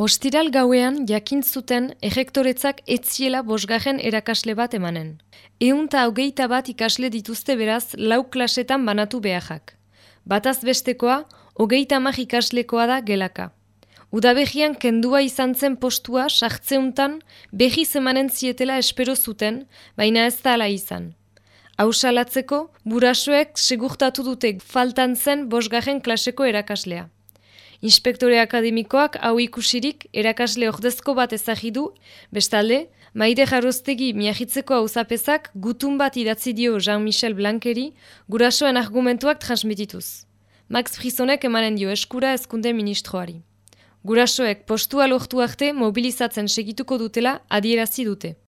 Ostiral gauean jakin zuten errektoretzak etziela bosgarren erakasle bat emanen. Eunta hogeita bat ikasle dituzte beraz lau klasetan banatu beharrak. Bataz bestekoa, hogeita amak ikaslekoa da gelaka. Udabegian kendua izan zen postua sartzeuntan behi zemanen zietela espero zuten, baina ez da ala izan. Hausalatzeko, burasoek segurtatu dute faltan zen bosgarren klaseko erakaslea. Inspektore akademikoak hau ikusirik erakasle ordezko bat ezagidu, bestalde, maide jarroztegi miahitzeko hau zapezak gutun bat idatzi dio Jean-Michel Blankeri gurasoen argumentuak transmitituz. Max Frisonek emanen dio eskura ezkunde ministroari. Gurasoek postua lortu arte mobilizatzen segituko dutela adierazi dute.